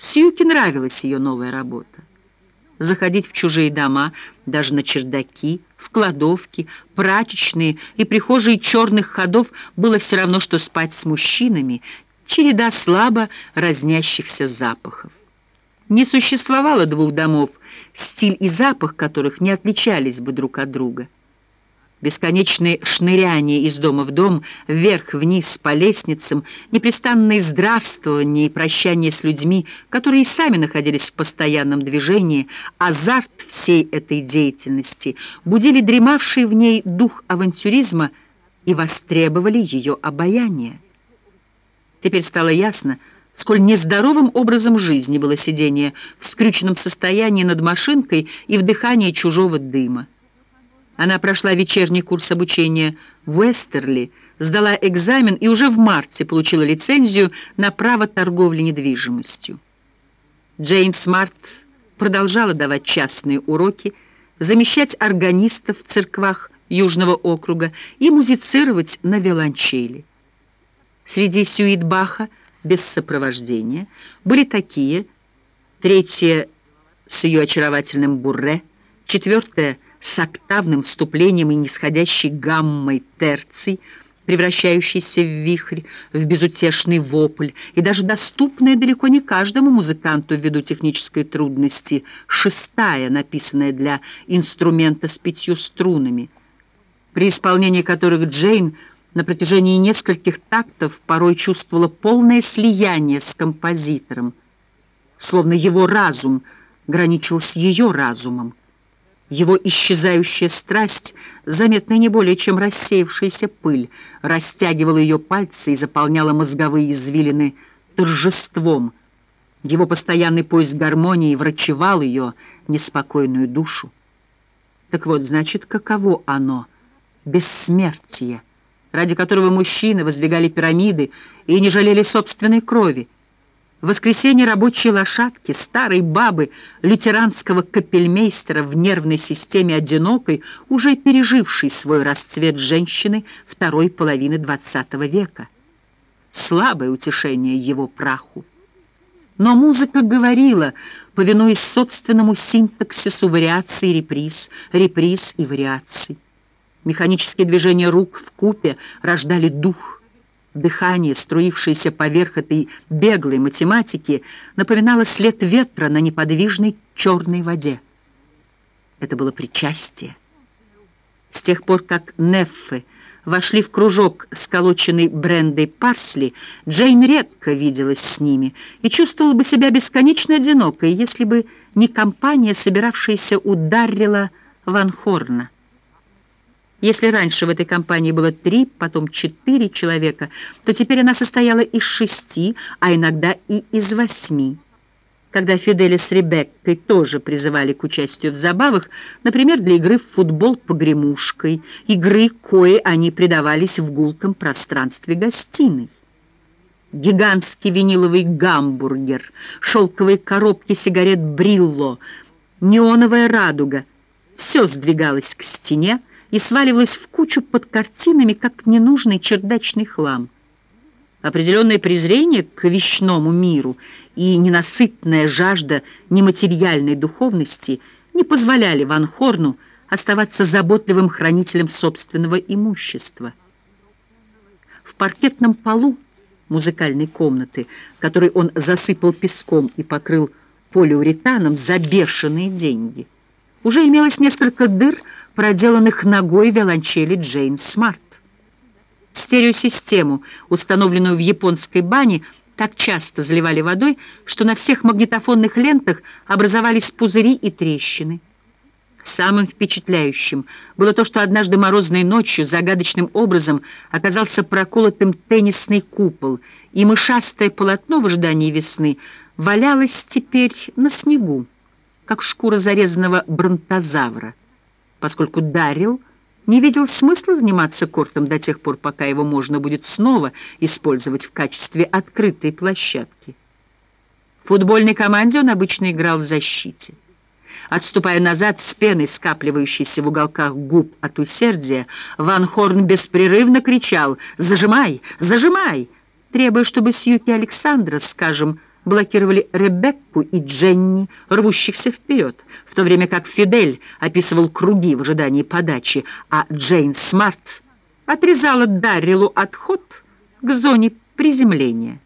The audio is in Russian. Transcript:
Сьюке нравилась ее новая работа. Заходить в чужие дома, даже на чердаки, в кладовки, прачечные и прихожие черных ходов было все равно, что спать с мужчинами, череда слабо разнящихся запахов. Не существовало двух домов, стиль и запах которых не отличались бы друг от друга. Бесконечные шныряния из дома в дом, вверх-вниз по лестницам, непрестанные здравствования и прощания с людьми, которые и сами находились в постоянном движении, азарт всей этой деятельности будили дремавший в ней дух авантюризма и востребовали ее обаяние. Теперь стало ясно, сколь нездоровым образом жизни было сидение в скрюченном состоянии над машинкой и вдыхание чужого дыма. Она прошла вечерний курс обучения в Уэстерли, сдала экзамен и уже в марте получила лицензию на право торговли недвижимостью. Джейн Смарт продолжала давать частные уроки, замещать органистов в церквах Южного округа и музицировать на виолончели. Среди сюит Баха без сопровождения были такие, третья с ее очаровательным бурре, четвертая с октавным вступлением и нисходящей гаммой терций, превращающейся в вихрь, в безутешный вопль, и даже доступная далеко не каждому музыканту ввиду технической трудности, шестая, написанная для инструмента с пятью струнами, при исполнении которых Джейн на протяжении нескольких тактов порой чувствовала полное слияние с композитором, словно его разум граничил с ее разумом. Его исчезающая страсть, заметная не более чем рассеявшаяся пыль, растягивала ее пальцы и заполняла мозговые извилины торжеством. Его постоянный поиск гармонии врачевал ее неспокойную душу. Так вот, значит, каково оно? Бессмертие ради которого мужчины воздвигали пирамиды и не жалели собственной крови. Воскресенье рабочие лошадки, старой бабы, лютеранского капельмейстера в нервной системе одинокой, уже пережившей свой расцвет женщины второй половины XX века. Слабое утешение его праху. Но музыка говорила, повинуясь собственному синтаксису вариаций реприз, реприз и вариаций. Механические движения рук в купе рождали дух. Дыхание, струившееся поверх этой беглой математики, напоминало след ветра на неподвижной черной воде. Это было причастие. С тех пор, как Неффы вошли в кружок, сколоченный Брендой Парсли, Джейн редко виделась с ними и чувствовала бы себя бесконечно одинокой, если бы не компания, собиравшаяся у Даррила Ван Хорна. Если раньше в этой компании было три, потом четыре человека, то теперь она состояла из шести, а иногда и из восьми. Когда Фиделя с Ребеккой тоже призывали к участию в забавах, например, для игры в футбол погремушкой, игры, кое они предавались в гулком пространстве гостиной. Гигантский виниловый гамбургер, шелковые коробки сигарет «Брилло», неоновая радуга — все сдвигалось к стене, и сваливалась в кучу под картинами, как ненужный чердачный хлам. Определенное презрение к вещному миру и ненасытная жажда нематериальной духовности не позволяли Ван Хорну оставаться заботливым хранителем собственного имущества. В паркетном полу музыкальной комнаты, который он засыпал песком и покрыл полиуретаном за бешеные деньги, уже имелось несколько дыр, проделанных ногой виолончели Джейн Смарт. Стереосистему, установленную в японской бане, так часто заливали водой, что на всех магнитофонных лентах образовались пузыри и трещины. Самым впечатляющим было то, что однажды морозной ночью загадочным образом оказался проколотым теннисный купол, и мышастое полотно в ожидании весны валялось теперь на снегу, как шкура зарезанного бронтозавра поскольку Дарил не видел смысла заниматься кортом до тех пор, пока его можно будет снова использовать в качестве открытой площадки. В футбольной команде он обычно играл в защите. Отступая назад с пеной, скапливающейся в уголках губ от усердия, Ван Хорн беспрерывно кричал «Зажимай! Зажимай!», требуя, чтобы Сьюки Александра, скажем, блокировали Ребекку и Дженни, рвущихся вперед, в то время как Фидель описывал круги в ожидании подачи, а Джейн Смарт отрезала Даррилу отход к зоне приземления.